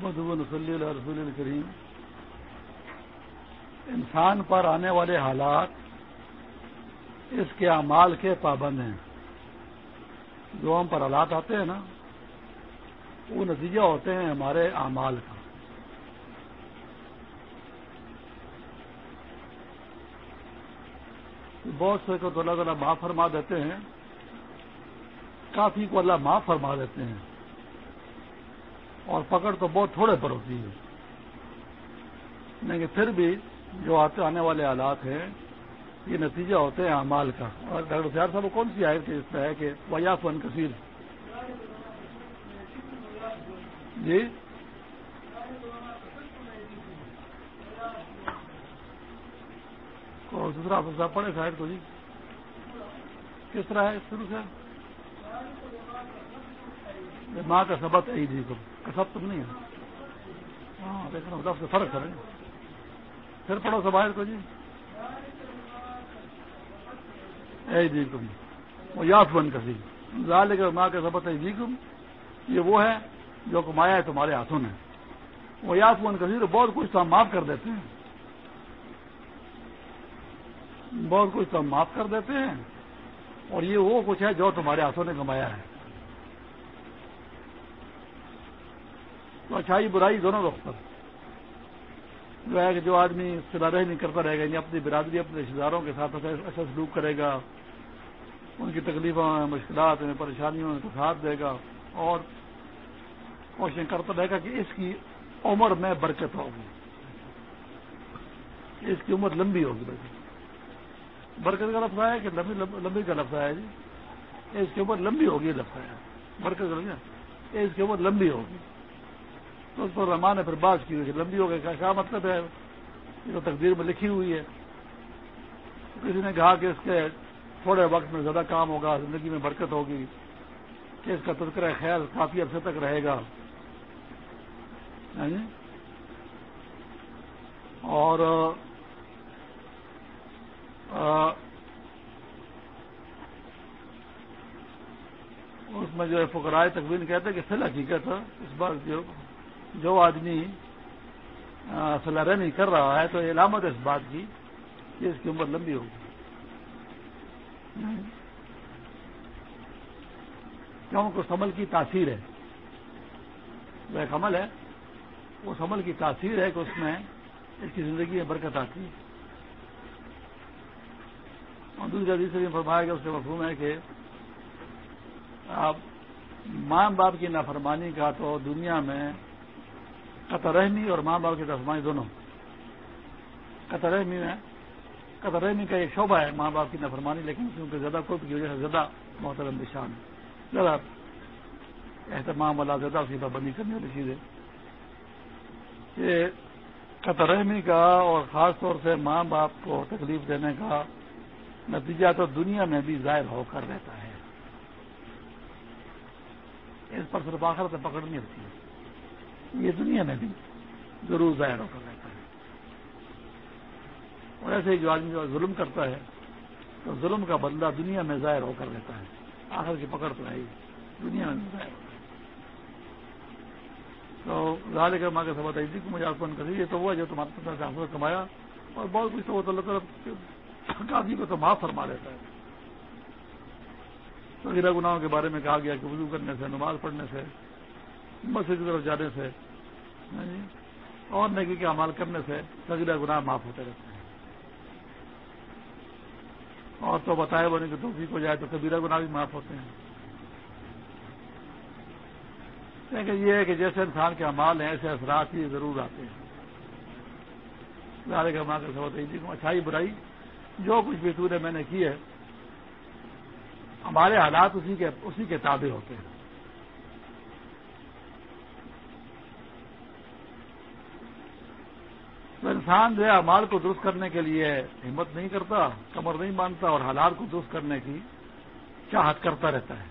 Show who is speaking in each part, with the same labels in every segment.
Speaker 1: محمد صلی اللہ رسول الکریم انسان پر آنے والے حالات اس کے اعمال کے پابند ہیں. جو ہم پر حالات آتے ہیں نا، وہ نتیجہ ہوتے ہیں ہمارے اعمال کا۔ بہت سے کو تو اللہ تعالیٰ معاف فرما دیتے ہیں، کافی کو اللہ معاف فرما دیتے ہیں۔ اور پکڑ تو بہت تھوڑے پر ہوتی ہے۔ لیکن پھر بھی جو آتے آنے والے حالات ہیں، یہ نتیجہ ہوتے ہیں اعمال کا۔ اور ڈاکٹر سیار صاحب کون سی آئے کہ اس میں ہے کہ ویا فن کثیر جی دوسرا صاحب پڑھے شاید کو جی۔ کس طرح ہے شروع سے؟ ماں کا سبق ہے جی کو۔ سب تم نہیں ہے۔ ہاں لیکن سے فرق کریں۔ پھر پڑھو سب کو جی۔ اے جی کم وہ یاف بن کسی ظال کے ماں کا سبق ہے جی کم یہ وہ ہے جو کمایا ہے تمہارے ہاتھوں نے۔ وہ یاف بن کسی تو بہت کچھ تو ہم معاف کر دیتے ہیں۔ بہت کچھ تو ہم معاف کر دیتے ہیں۔ اور یہ وہ کچھ ہے جو تمہارے ہاتھوں نے کمایا ہے۔ تو اچھائی برائی دونوں وقت پر۔ جو ہے کہ جو آدمی سدارہ نہیں کرتا رہے گا یعنی اپنی برادری، اپنے رشتے داروں کے ساتھ اچھا-, اچھا سلوک کرے گا، ان کی تکلیفوں، مشکلات میں پریشانیوں میں ساتھ دے گا اور کوششیں کرتا رہے گا کہ اس کی عمر میں برکت ہوگی۔ اس کی عمر لمبی ہوگی برکت کا لفظ ہے کہ لمبی لمبی کا لفظ ہے جی؟ اس کی عمر لمبی ہوگی لفظ ہے برکت کا اس کی عمر لمبی ہوگی۔ تو اس پر رحمان نے پھر بات کی لمبی ہو گئی کیا مطلب ہے؟ یہ تو تقدیر میں لکھی ہوئی ہے۔ کسی نے کہا کہ اس کے تھوڑے وقت میں زیادہ کام ہوگا، زندگی میں برکت ہوگی، کہ اس کا تذکرہ خیال کافی عرصے تک رہے گا۔ یعنی؟ اور اس میں جو ہے فکرائے تقوین کہتے ہیں کہ فی حقیقت اس بار جو جو آدمی سلارہ نہیں کر رہا ہے تو علامت اس بات کی کہ اس کی عمر لمبی ہوگی۔ کیوں اس عمل کی تاثیر ہے۔ وہ ایک عمل ہے۔ اس عمل کی تاثیر ہے کہ اس میں اس کی زندگی میں برکت آتی ہے۔ اور دوسرا دوسرے فرمایا گیا، اس کا مفہوم ہے کہ آپ ماں باپ کی نافرمانی کا تو دنیا میں قطر رحمی اور ماں باپ کی ترفمانی دونوں۔ قطر رحمی میں قطر رحمی کا ایک شعبہ ہے ماں باپ کی نفرمانی لیکن کیونکہ زیادہ قرب کی وجہ سے زیادہ محترم نشان ہے۔ زیادہ اہتمام والا زیادہ اسی پابندی کرنے والی چیز ہے۔ کہ قطر رحمی کا اور خاص طور سے ماں باپ کو تکلیف دینے کا نتیجہ تو دنیا میں بھی ظاہر ہو کر رہتا ہے۔ اس پر صرف آخر سے پکڑ نہیں ہوتی ہے۔ یہ دنیا میں بھی ضرور ظاہر ہو کر رہتا ہے۔ اور ایسے ہی جو آدمی جو ظلم کرتا ہے، تو ظلم کا بدلہ دنیا میں ظاہر ہو کر رہتا ہے۔ آخر کی پکڑ تو ہے دنیا میں ظاہر ہوتا ہے۔ تو ظاہر کر ماں کے سب تھی کو مجھے آسمان کر یہ تو وہ جو تمہارے سے آسمان کمایا اور بہت کچھ تو وہ تو اللہ تعالیٰ کافی کو تو معاف فرما لیتا ہے۔ وغیرہ گناہوں کے بارے میں کہا گیا کہ وضو کرنے سے، نماز پڑھنے سے مسجد کی طرف جانے سے ہاں جی، اور نیکی کے عمال کرنے سے سگیرہ گناہ معاف ہوتے رہتے ہیں۔ اور تو بتائے بنے کہ توفیق ہو جائے تو کبیرہ گناہ بھی معاف ہوتے ہیں۔ لیکن یہ ہے کہ جیسے انسان کے امال ہیں، ایسے اثرات ہی ضرور آتے ہیں۔ کا ماں کا سب جی اچھائی، برائی، جو کچھ بھی تو میں نے کی ہے، ہمارے حالات اسی کے اسی کے تابع ہوتے ہیں تو انسان جو ہے امال کو درست کرنے کے لیے ہمت نہیں کرتا کمر نہیں مانتا اور حالات کو درست کرنے کی چاہت کرتا رہتا ہے۔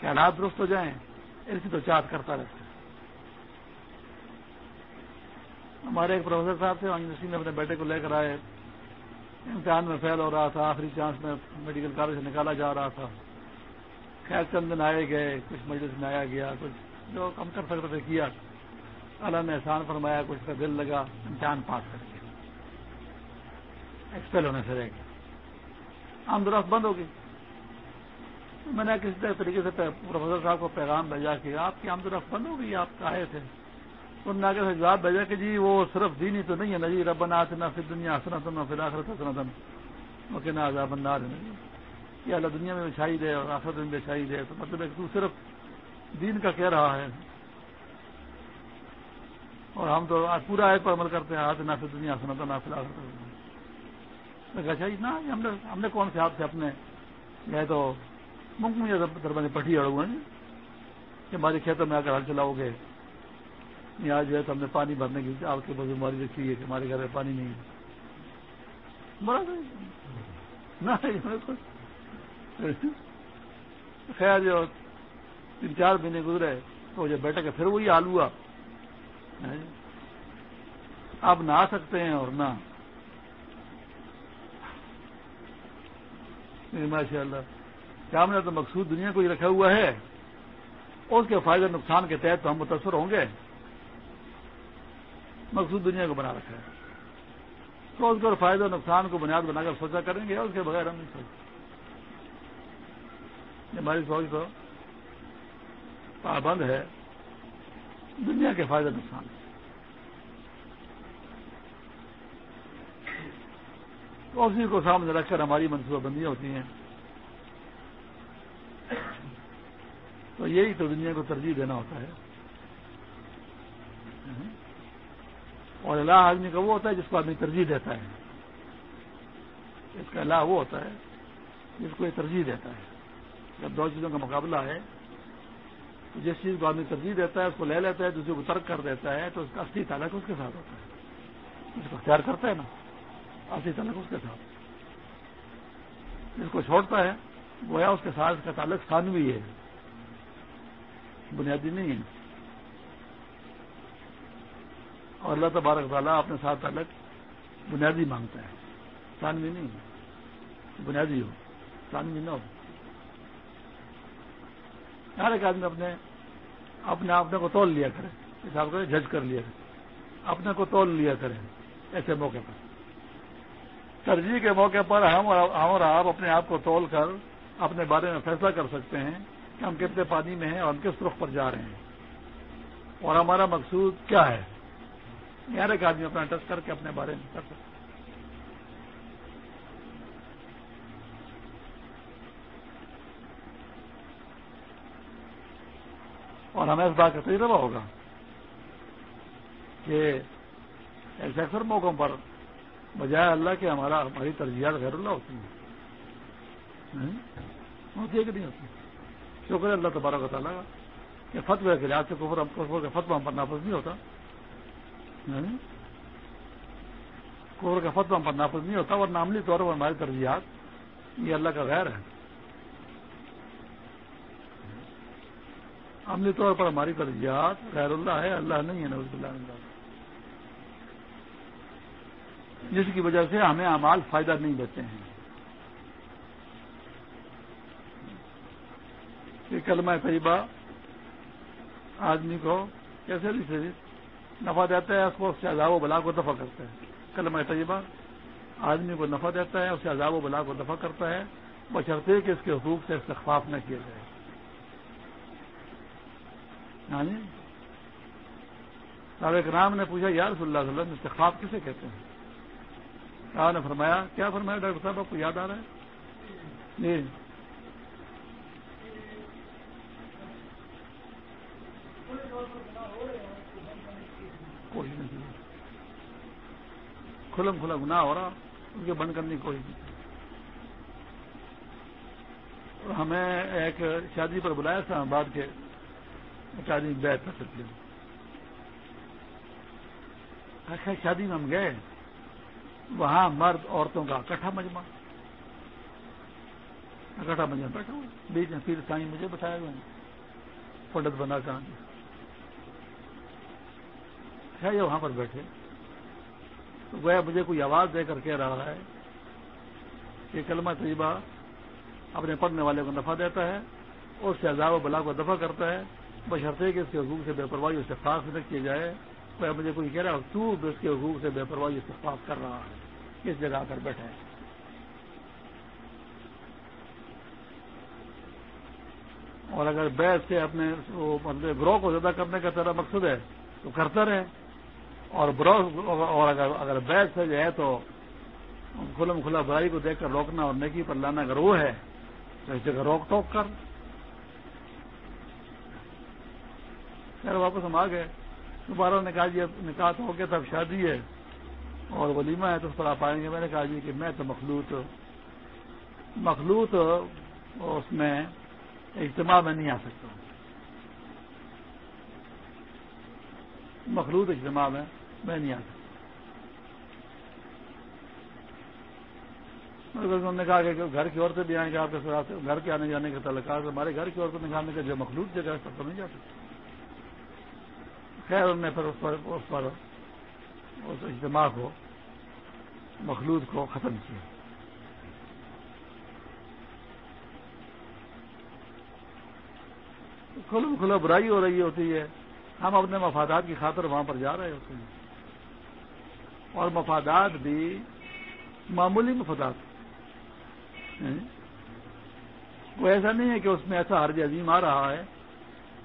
Speaker 1: کہ حالات درست ہو جائیں اس کی تو چاہت کرتا رہتا ہے۔ ہمارے ایک پروفیسر صاحب تھے یونیورسٹی میں اپنے بیٹے کو لے کر آئے۔ امتحان میں فیل ہو رہا تھا، آخری چانس میں میڈیکل کالج سے نکالا جا رہا تھا۔ خیر، چند دن آئے گئے، کچھ مجلس میں آیا گیا، کچھ جو کم کر سکتے تھے، کیا۔ اللہ نے احسان فرمایا، کچھ کا دل لگا، امتحان پاس کر کے۔ ایکسپیل ہونے سے رہ گیا۔ عام درخت بند ہوگی میں نے کسی طریقے سے پروفیسر صاحب کو پیغام بھیجا کہ آپ کی آمد رفت بند ہو گئی، آپ آئے تھے۔ انہوں نے آگے سے جواب بھیجا کہ جی وہ صرف دین ہی تو نہیں ہے نا جی رب نہ پھر دنیا حسنا تم نہ پھر آخرت حسنا تم وہ کہنا عذاب ہے جی۔ یہ اللہ دنیا میں بچھائی دے اور آخرت میں بچھائی دے تو مطلب ہے کہ تو صرف دین کا کہہ رہا ہے۔ اور ہم تو آج پورا ایک پر عمل کرتے ہیں، آج نہ پھر دنیا حسنا تھا نہ پھر اچھا نہ ہم نے ہم نے کون سے آپ سے اپنے یہ تو ممکن مجھے دربار پٹھی اڑ ہوئے کہ ہمارے کھیتوں میں آ کر ہل چلاؤ گے یہاں جو ہے تو ہم نے پانی بھرنے کی، آپ کے پاس بیماری رکھی ہے کہ ہمارے گھر میں پانی نہیں ہے۔ خیر، جو تین چار مہینے گزرے تو جب بیٹھے کہ پھر وہی حال ہوا۔ آپ نہ آ سکتے ہیں اور نہ۔ ماشاء اللہ کیا ہم نے تو مقصود دنیا کو ہی رکھا ہوا ہے؟ اس کے فائدے نقصان کے تحت تو ہم متاثر ہوں گے۔ مقصود دنیا کو بنا رکھا ہے۔ تو اس کے فائدہ نقصان کو بنیاد بنا کر سوچا کریں گے اس کے بغیر ہم نہیں سوچتے ہماری سوچ تو پابند ہے۔ دنیا کے فائدے نقصان اسی کو سامنے رکھ کر ہماری منصوبہ بندیاں ہوتی ہیں۔ تو یہی تو دنیا کو ترجیح دینا ہوتا ہے۔ اور اللہ آدمی کا وہ ہوتا ہے جس کو آدمی ترجیح دیتا ہے۔ اس کا اللہ وہ ہوتا ہے جس کو یہ ترجیح دیتا ہے۔ جب دو چیزوں کا مقابلہ ہے جس چیز کو آدمی ترجیح دیتا ہے، اس کو لے لیتا ہے، دوسرے کو ترک کر دیتا ہے، تو اس کا اصلی تعلق اس کے ساتھ ہوتا ہے۔ جس کو اختیار کرتا ہے نا، اصلی تعلق اس کے ساتھ۔ جس کو چھوڑتا ہے، گویا اس کے ساتھ، اس کا تعلق ثانوی ہے۔ بنیادی نہیں ہے۔ اور اللہ تبارک تعالیٰ اپنے ساتھ تعلق بنیادی مانگتا ہے۔ ثانوی نہیں ہے۔ بنیادی ہو۔ ثانوی نہ ہو۔ ہر ایک آدمی اپنے اپنے اپنے کو تول لیا کرے حساب کرے جج کر لیا کرے اپنے کو تول لیا کرے ایسے موقع پر۔ ترجیح کے موقع پر ہم اور آپ اپنے آپ کو تول کر اپنے بارے میں فیصلہ کر سکتے ہیں کہ ہم کتنے پانی میں ہیں اور ہم کس رخ پر جا رہے ہیں۔ اور ہمارا مقصود کیا ہے؟ ہر ایک آدمی اپنا ٹچ کر کے اپنے بارے میں کر سکتے اور ہمیں اس بات کا تجربہ ہوگا کہ ایسے اکثر موقعوں پر بجائے اللہ کے ہمارا ہماری ترجیحات غیر اللہ ہوتی ہیں۔ ہوتی ہے کہ نہیں ہوتی؟ شکر ہے اللہ تبارک و تعالیٰ کہ فتو کے لحاظ سے کفر کفر کا فتو ہم پر نافذ نہیں ہوتا۔ کفر کا فتو ہم پر نافذ نہیں ہوتا اور ناملی طور پر ہماری ترجیحات یہ اللہ کا غیر ہے۔ عملی طور پر ہماری ترجیحات غیر اللہ ہے، اللہ نہیں ہے نوز اللہ جس کی وجہ سے ہمیں امال فائدہ نہیں دیتے ہیں۔ کہ کلمہ طیبہ آدمی کو کیسے نفع دیتا ہے، اس کو اس سے عذاب و بلا کو دفع کرتا ہے۔ کلمہ طیبہ آدمی کو نفع دیتا ہے، اس سے عذاب و بلا کو دفع کرتا ہے۔ بشرطے کہ اس کے حقوق سے استخفاف نہ کیا جائے۔ یعنی صاحب کرام نے پوچھا یار صلی اللہ علیہ وسلم استخفاف کسے کہتے ہیں؟ نے فرمایا، کیا فرمایا ڈاکٹر صاحب، آپ کو یاد آ رہا ہے؟ جی۔ کوشش نہیں۔ کھلم کھلا گناہ ہو رہا، ان کے بند کرنے کی کوشش نہیں۔ ہمیں ایک شادی پر بلایا تھا بعد کے۔ اچھا، شادی بیت کر سکتے ہیں شادی میں ہم گئے۔ وہاں مرد عورتوں کا اکٹھا مجمع۔ اکٹھا مجمع بیٹھا ہوا بیچ میں پھر سائیں مجھے بتایا ہوئے ہیں۔ پنڈت بنا کہاں ہے یہ وہاں پر بیٹھے۔ تو گویا مجھے کوئی آواز دے کر کہہ رہا ہے کہ کلمہ طیبہ اپنے پڑھنے والے کو نفع دیتا ہے اور سے عذاب و بلا کو دفع کرتا ہے۔ بشرطے کہ اس کے حقوق سے بے پرواہی استفاق نہ کیا جائے تو مجھے کوئی کہہ رہا ہے، تو اس کے حقوق سے بے پرواہی استفاق کر رہا ہے کس جگہ کر بیٹھے اور اگر بیس سے اپنے مطلب گروہ کو زیادہ کرنے کا تیرا مقصد ہے، تو کرتا رہے۔ اور اور اگر اگر بیس سے جو ہے تو کھلم کھلا برائی کو دیکھ کر روکنا اور نیکی پر لانا اگر وہ ہے، تو اس جگہ روک ٹوک کر۔ خیر واپس ہم آ گئے۔ دوبارہ نے کہا جی اب نکاح تو ہو گیا تھا اب شادی ہے۔ اور ولیمہ ہے تو اس پر آپ آئیں گے۔ میں نے کہا جی کہ میں تو مخلوط مخلوط اس میں اجتماع میں نہیں آ سکتا۔ مخلوط اجتماع میں میں نہیں آ سکتا۔ انہوں نے کہا کہ گھر کی عورتیں بھی آئیں گے آپ کے ساتھ، گھر کے آنے جانے کے تعلقات، ہمارے گھر کی عورتیں نکالنے کا جو مخلوط جگہ ہے سب تو نہیں جا سکتے خیر انہوں نے پھر اس پر اس پر اس اجتماع کو، مخلوط کو ختم کیا۔ کھلم کھلا برائی ہو رہی ہوتی ہے۔ ہم اپنے مفادات کی خاطر وہاں پر جا رہے ہوتے ہیں۔ اور مفادات بھی معمولی مفادات وہ ایسا نہیں ہے کہ اس میں ایسا حرج عظیم آ رہا ہے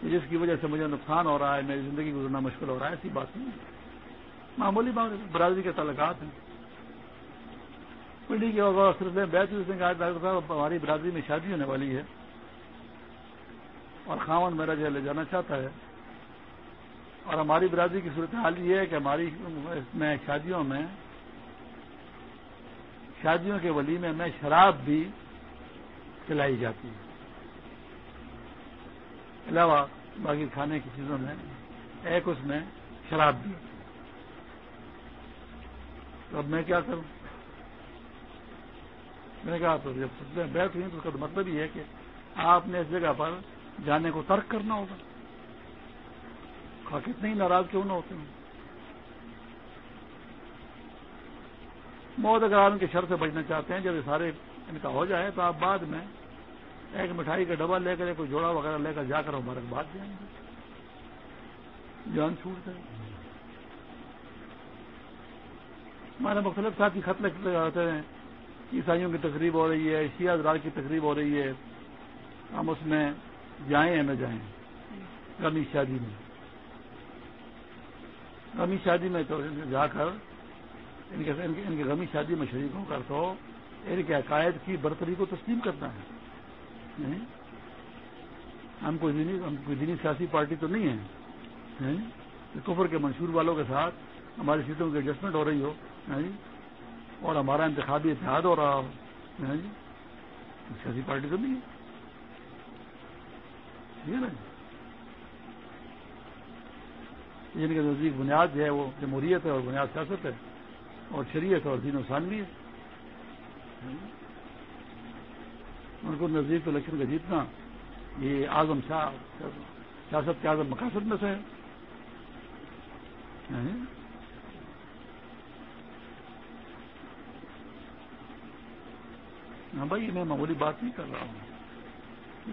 Speaker 1: جس کی وجہ سے مجھے نقصان ہو رہا ہے، میری زندگی گزرنا مشکل ہو رہا ہے، ایسی بات نہیں ہے۔ معمولی برادری کے تعلقات ہیں۔ پیڑھی کی سلسلے میں بیٹھ اس نے کہا ڈاکٹر صاحب ہماری برادری میں شادی ہونے والی ہے۔ اور خاون میرا جو لے جانا چاہتا ہے۔ اور ہماری برادری کی صورتحال یہ ہے کہ ہماری اس میں شادیوں میں، شادیوں کے ولیمے میں شراب بھی پلائی جاتی ہے۔ علاوہ باقی کھانے کی چیزوں میں ایک اس میں شراب بھی تو اب میں کیا کروں؟ میں نے کہا تو جب بیٹھ ہوئی تو اس کا تو مطلب یہ ہے کہ آپ نے اس جگہ پر جانے کو ترک کرنا ہوگا۔ کتنے ہی ناراض کیوں نہ ہوتے ہیں موت اگر آپ ان کے شر سے بچنا چاہتے ہیں، جب یہ سارے ان کا ہو جائے تو آپ بعد میں ایک مٹھائی کا ڈبا لے کر کوئی جوڑا وغیرہ لے کر جا کر مبارکباد دیں گے جان چھوٹ جائے ہمارے مختلف ساتھی خط لگتے جاتے ہیں۔ عیسائیوں کی تقریب ہو رہی ہے، شیعہ ازرار کی تقریب ہو رہی ہے۔ ہم اس میں جائیں یا نہ جائیں؟ غمی شادی میں۔ غمی شادی میں تو جا کر ان کے ان کی غمی شادی میں شریک ہو کر تو ان کے عقائد کی برتری کو تسلیم کرنا ہے۔ ہم کوئی دینی ہم کوئی دینی سیاسی پارٹی تو نہیں ہے کفر کے منشور والوں کے ساتھ ہماری سیٹوں کی ایڈجسٹمنٹ ہو رہی ہو۔ اور ہمارا انتخابی اتحاد ہو رہا ہو۔ سیاسی پارٹی تو نہیں ہے۔ نا جی؟ جن کے نزدیک بنیاد جو ہے، وہ جمہوریت ہے اور بنیاد سیاست ہے اور شریعت اور دین و ثانوی ہے۔ ان کو نزدیک الیکشن کا جیتنا یہ اعظم شاہ، سیاست کے اعظم مقاصد میں سے ہے۔ یعنی ہاں بھائی، میں معمولی بات نہیں کر رہا ہوں۔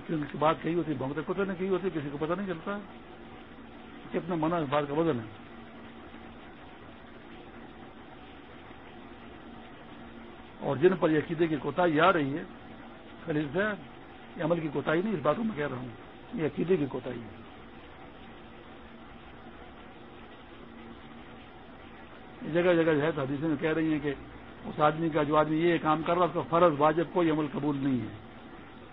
Speaker 1: ان کی بات کہی ہوتی بھونکتے کتے نے کہی ہوتی، کسی کو پتہ نہیں چلتا۔ کتنا منع اس بات کا وزن ہے۔ اور جن پر یہ عقیدے کی کوتا آ رہی ہے خلیل یہ عمل کی کوتا نہیں، اس بات کو میں کہہ رہا ہوں۔ یہ عقیدے کی کوتا ہے۔ جگہ جگہ جو ہے حدیثیں میں کہہ رہی ہیں کہ اس آدمی کا، جو آدمی یہ کام کر رہا ہے، اس کا فرض واجب کوئی عمل قبول نہیں ہے۔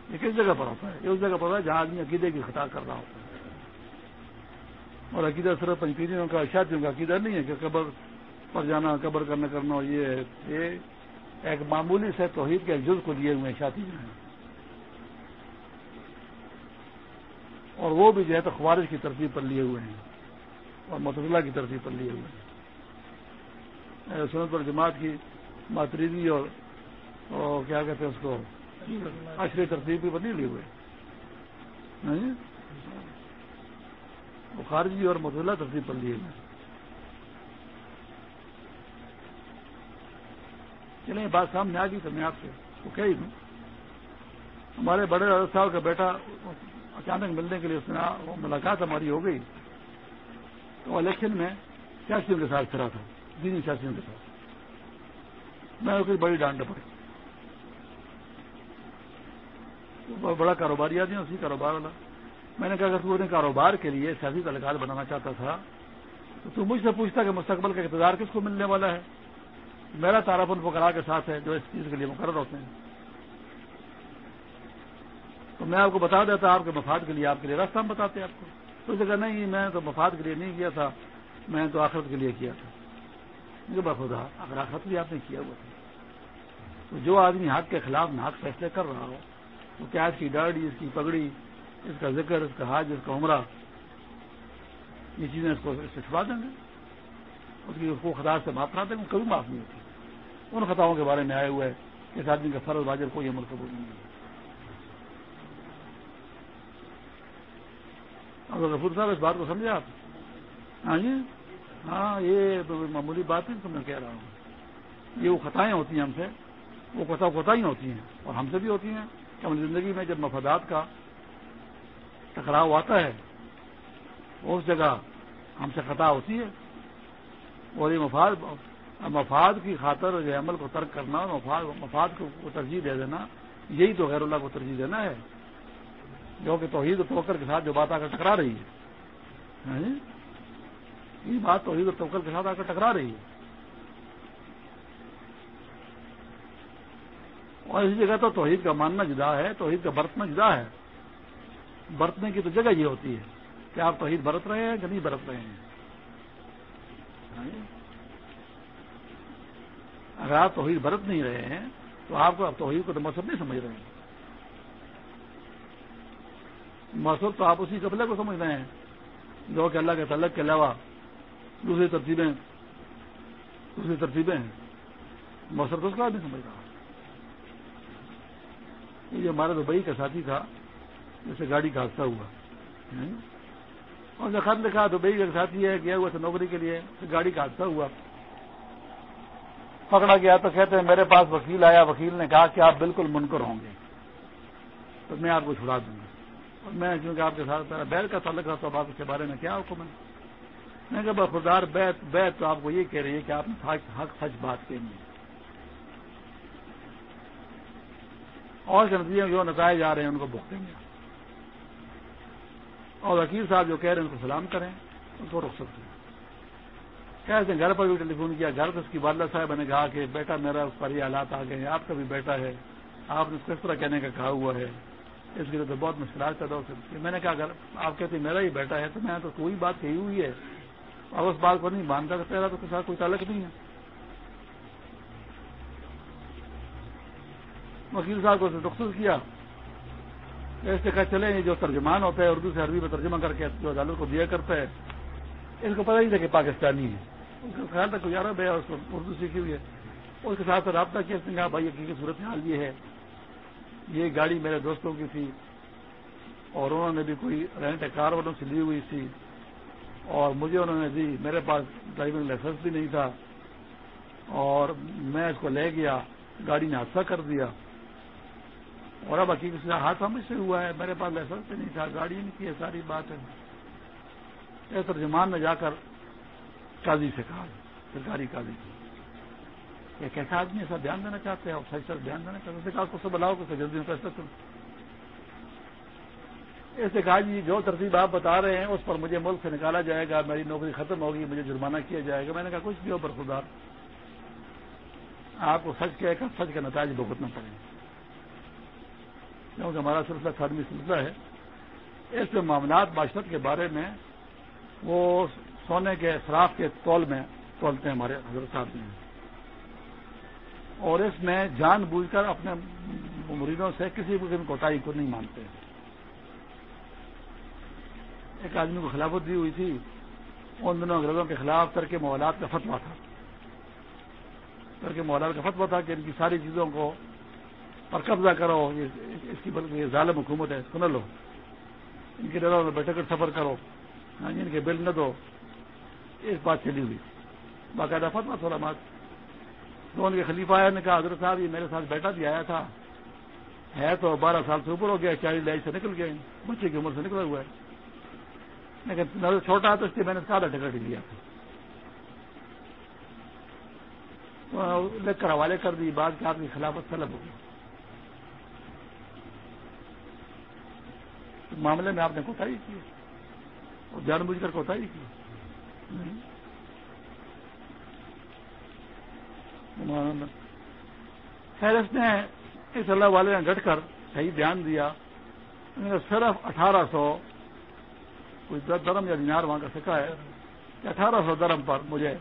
Speaker 1: یہ کس جگہ پر ہوتا ہے؟ یہ اس جگہ پر ہوتا ہے جہاں آدمی عقیدے کی خطا کر رہا ہوتا ہے۔ اور عقیدہ صرف پنچیریوں کا، شادیوں کا عقیدہ نہیں ہے کہ قبر پر جانا، قبر کرنا کرنا یہ یہ ایک معمولی سے توحید کے جز کو لیے ہوئے شادی جو ہیں اور وہ بھی جو ہے تو خوارش کی ترتیب پر لیے ہوئے ہیں اور متضلہ کی ترتیب پر لیے ہوئے ہیں۔ سنت پر جماعت کی ماتریدی اور کیا کہتے ہیں اس کو؟ اشری ترتیب بھی بنی لیے ہوئے۔ وہ خارجی اور مزلہ ترتیب پر لیے گئے چلیں، بات سامنے آ گئی تو میں آپ سے وہ کہی دوں ہمارے بڑے صاحب کا بیٹا اچانک ملنے کے لیے اس میں ملاقات ہماری ہو گئی۔ تو الیکشن میں سیاسیوں کے ساتھ پھرا تھا، دینی سیاسیوں کے ساتھ۔ میں کوئی بڑی ڈانٹ پڑی۔ بڑا کاروباری آدمی اسی کاروبار والا۔ میں نے کہا کہ تو کاروبار کے لیے سیاسی تعلقات بنانا چاہتا تھا، تو تو مجھ سے پوچھتا کہ مستقبل کا اقتدار کس کو ملنے والا ہے۔ میرا تعارف الفقراء کے ساتھ ہے جو اس چیز کے لیے مقرر ہوتے ہیں۔ تو میں آپ کو بتا دیتا آپ کے مفاد کے لیے آپ کے لیے راستہ ہم بتاتے آپ کو۔ تو جگہ نہیں، میں تو مفاد کے لیے نہیں کیا تھا، میں تو آخرت کے لیے کیا تھا۔ بخدا اگر آخرت بھی آپ نے کیا ہوا تھا۔ تو جو آدمی حق کے خلاف ناک فیصلے کر رہا ہو تو کیا اس کی ڈاڑی، اس کی پگڑی، اس کا ذکر، اس کا حاج اس کا عمرہ، یہ چیزیں اس کو چھپا دیں گے۔ اس کی اس کو خدا سے معاف کرا دیں گے کبھی معاف نہیں ہوتی۔ ان خطاؤں کے بارے میں آئے ہوئے اس آدمی کا فرض واجر کوئی عمل قبول نہیں ہے۔ رفور صاحب اس بات کو سمجھا آپ؟ ہاں جی ہاں یہ معمولی بات ہے تو میں کہہ رہا ہوں۔ یہ وہ خطائیں ہوتی ہیں ہم سے۔ وہ کوتا کوتا ہوتی ہیں اور ہم سے بھی ہوتی ہیں کہ ہم زندگی میں جب مفادات کا ٹکراؤ آتا ہے، اس جگہ ہم سے خطا ہوتی ہے۔ اور یہ مفاد مفاد کی خاطر جو عمل کو ترک کرنا اور مفاد مفاد کو ترجیح دے دینا، یہی تو غیر اللہ کو ترجیح دینا ہے۔ جو کہ توحید و توکر کے ساتھ جو بات آ کر ٹکرا رہی ہے۔ ہاں جی؟ یہ بات توحید و توکر کے ساتھ آ کر ٹکرا رہی ہے۔ اور اسی جگہ تو توحید کا ماننا جدا ہے، توحید کا برتنا جدا ہے۔ برتنے کی تو جگہ یہ ہوتی ہے کہ آپ توحید برت رہے ہیں کہ نہیں برت رہے ہیں۔ ہاں جی؟ اگر آپ توحید برت نہیں رہے ہیں تو آپ کو توحید کو تو مذہب نہیں سمجھ رہے ہیں۔ مذہب تو آپ اسی قبلے کو سمجھ رہے ہیں۔ جو کہ اللہ کے تعلق کے علاوہ دوسری ترتیبیں دوسری ترتیبیں ہیں۔ مذہب تو اس کا نہیں سمجھ رہا یہ جو ہمارا دبئی کا ساتھی تھا، جیسے گاڑی کا حادثہ ہوا۔ اور جو خط لکھا دبئی کا ساتھی ہے، گیا ہوا تھا نوکری کے لیے گاڑی کا حادثہ ہوا۔ پکڑا گیا تو کہتے ہیں، میرے پاس وکیل آیا۔ وکیل نے کہا کہ آپ بالکل منکر ہوں گے۔ تو میں آپ کو چھڑا دوں گا۔ اور میں کیونکہ آپ کے ساتھ بیت کا تعلق رہتا ہوں آپ اس کے بارے میں کیا حکم ہے؟ میں کہ خدار بیت بیت تو آپ کو یہ کہہ رہی ہے کہ آپ نے حق سچ بات کہیں گے اور نتیجے جو نتائج جا رہے ہیں ان کو بھگتیں گے۔ اور وکیل صاحب جو کہہ رہے ہیں ان کو سلام کریں، ان کو رخ سکتے ہیں کہتے ہیں گھر پر بھی ٹیلی فون کیا، گھر اس کی والدہ صاحب نے کہا کہ بیٹا میرا اس پر یہ حالات آ گئے ہیں، آپ کا بھی بیٹا ہے، آپ نے کس طرح کہنے کا کہا ہوا ہے۔ اس کے لیے تو بہت مشکلات پیدا ہو سکتی میں نے کہا، اگر آپ کہتے میرا ہی بیٹا ہے تو میں تو کوئی بات کہی ہوئی ہے۔ اب اس بات کو نہیں مانتا تو پہلا تو کے ساتھ کوئی تعلق نہیں ہے۔ وکیل صاحب کو رخصت کیا۔ ایسے کہا چلے جو ترجمان ہوتا ہے، اردو سے عربی میں ترجمہ کر کے جو عدالت کو دیا کرتا ہے، اس کو پتہ ہی تھا کہ پاکستانی ہے۔ اس کا خیال تھا کوئی یار بھیا اس کو اردو سیکھی ہوئی ہے۔ اس کے ساتھ رابطہ کیا، اس نے کہا، بھائی کی صورت حال یہ ہے یہ گاڑی میرے دوستوں کی تھی اور انہوں نے بھی کوئی رینٹ کار والوں سے لی ہوئی تھی اور مجھے انہوں نے دی، میرے پاس ڈرائیونگ لائسنس بھی نہیں تھا اور میں اس کو لے گیا، گاڑی نے حادثہ کر دیا اور اب حقیقت سے حادثہ مجھ سے ہوا ہے، میرے پاس لائسنس بھی نہیں تھا، گاڑی نہیں کی ہے ساری بات ہے۔ ترجمان نے جا کر قاضی سے کہا سرکاری قاضی کی۔ ایک ایسا آدمی ایسا دھیان دینا چاہتے ہیں، اور سچ سچ دھیان دینا چاہتے ہیں۔ اس کو سب بلاؤ کہ جلدی میں فیصلہ کروں ایسے کہا جی جو ترتیب آپ بتا رہے ہیں، اس پر مجھے ملک سے نکالا جائے گا، میری نوکری ختم ہوگی، مجھے جرمانہ کیا جائے گا۔ میں نے کہا، کچھ بھی ہو برخودار آپ کو سچ کہہ کر سچ کا نتائج بھگتنا پڑے گا کیونکہ ہمارا سلسلہ خادمی سلسلہ ہے۔ ایسے معاملات معاشرت کے بارے میں، وہ سونے کے شراف کے تول میں تولتے ہیں ہمارے حضرت صاحب میں اور اس میں جان بوجھ کر اپنے مریدوں سے کسی بھی کوٹائی کو نہیں مانتے۔ ایک آدمی کو خلافت دی ہوئی تھی، ان دنوں انگریزوں کے خلاف ترک موالات کا فتوا تھا۔ ترک موالات کا فتوا تھا کہ ان کی ساری چیزوں کو پر قبضہ کرو اس کی بلکہ ظالم حکومت ہے سن لو۔ ان کے ڈروں میں کر سفر کرو یعنی ہاں جن کے بل نہ دو۔ ایک بات چلی ہوئی۔ باقاعدہ فتوا تھوڑا بات تو ان کے خلیفہ آیا نے کہا، حضرت صاحب، یہ میرے ساتھ بیٹا بھی آیا تھا۔ ہے تو بارہ سال سے اوپر ہو گیا، چالیس لائی سے نکل گئے۔ بچے کی عمر سے نکلا ہوا ہے۔ لیکن چھوٹا تو اس لیے میں نے اس کا آدھا ٹکٹ لیا۔ تھا لکھ کر حوالے کر دی بات کہ آپ کی خلافت طلب ہوگی معاملے میں آپ نے کوتا ہی کی اور جان بوجھ کر کوتا ہی کی خیر، اس نے اس اللہ والے نے ڈٹ کر صحیح بیان دیا۔ صرف اٹھارہ سو، کوئی درم یا دینار وہاں کا سکا ہے، کہ اٹھارہ سو درم پر مجھے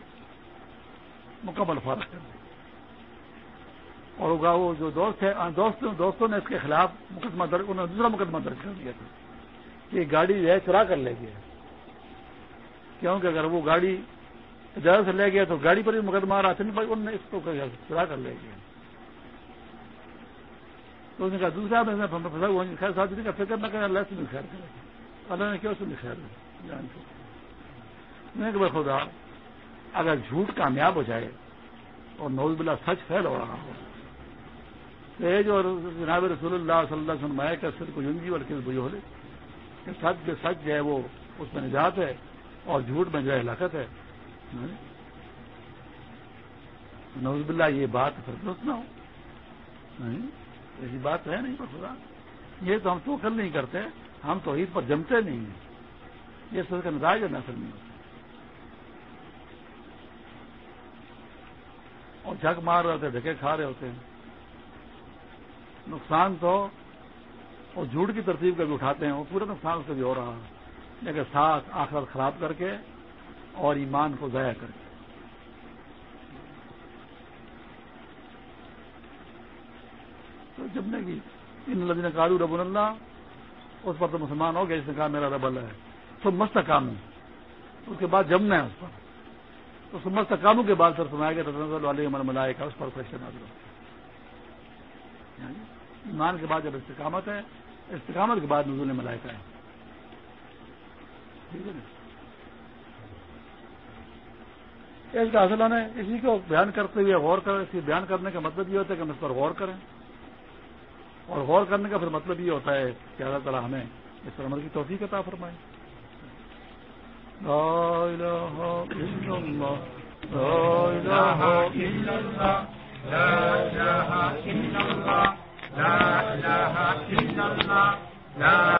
Speaker 1: مکمل فارغ کر دیا اور وہ جو دوست ہے دوستوں دوستوں نے اس کے خلاف مقدمہ درج انہوں نے دوسرا مقدمہ درج کر دیا تھا کہ گاڑی جو ہے چرا کر لے گیا کیونکہ اگر وہ گاڑی اجازت سے لے گیا تو گاڑی پر بھی مقدمہ آ رہا تھا، نہیں انہوں نے اس کو چرا کر لے گیا۔ تو اس نے کہا، دوسرا خیر صاحب کا فکر نہ کریں، اللہ سے بھی خیر کرے۔ اللہ نے کیا، اس میں خیر جان میں کہ خدا، اگر جھوٹ کامیاب ہو جائے اور نوز بلا سچ پھیل ہو رہا ہو، تو جو جناب رسول اللہ صلی اللہ وسلم کا سر کو یونگی اور کس بھائی ہو لے کہ سچ بے سچ جو ہے وہ اس میں نجات ہے اور جھوٹ میں جو ہے ہلاکت ہے۔ نوز بلّہ یہ بات پھر درست نہ ہو۔ ایسی بات ہے نہیں پر خدا۔ یہ تو ہم تو کل نہیں کرتے، ہم تو عید پر جمتے نہیں ہیں۔ یہ سر کا نتائج ہے نسل نہیں ہوتا اور جھک مار رہے ہوتے، دھکے کھا رہے ہوتے۔ ہیں نقصان تو اور جھوٹ کی ترتیب کا بھی اٹھاتے ہیں، وہ پورا نقصان اس کا بھی ہو رہا ہے۔ لیکن ساتھ آخرت خراب کر کے اور ایمان کو ضائع کر کے تو جب نے کی ان لذین کالو رب اللہ، اس پر تو مسلمان ہو گیا جس نے کہا میرا رب اللہ ہے۔ تو مست کام ہے اس کے بعد جمنا ہے اس پر، تو سمست کاموں کے بعد سر سنایا گیا تو والے عمر ملائے کا اس پر کوشچن یعنی آ ایمان کے بعد جب استقامت ہے، استقامت کے بعد نزول ملائکہ ہے۔ ٹھیک ہے نا؟ اس کا اصل اسی کو بیان کرتے ہوئے غور کریں، اس بیان کرنے کا مطلب یہ ہوتا ہے کہ ہم اس پر غور کریں۔ اور غور کرنے کا پھر مطلب یہ ہوتا ہے کہ اللہ تعالیٰ ہمیں اس پر عمل کی توفیق عطا فرمائے۔ لا الہ الا اللہ، لا الہ الا اللہ، لا إله إلا الله لا إله إلا الله لا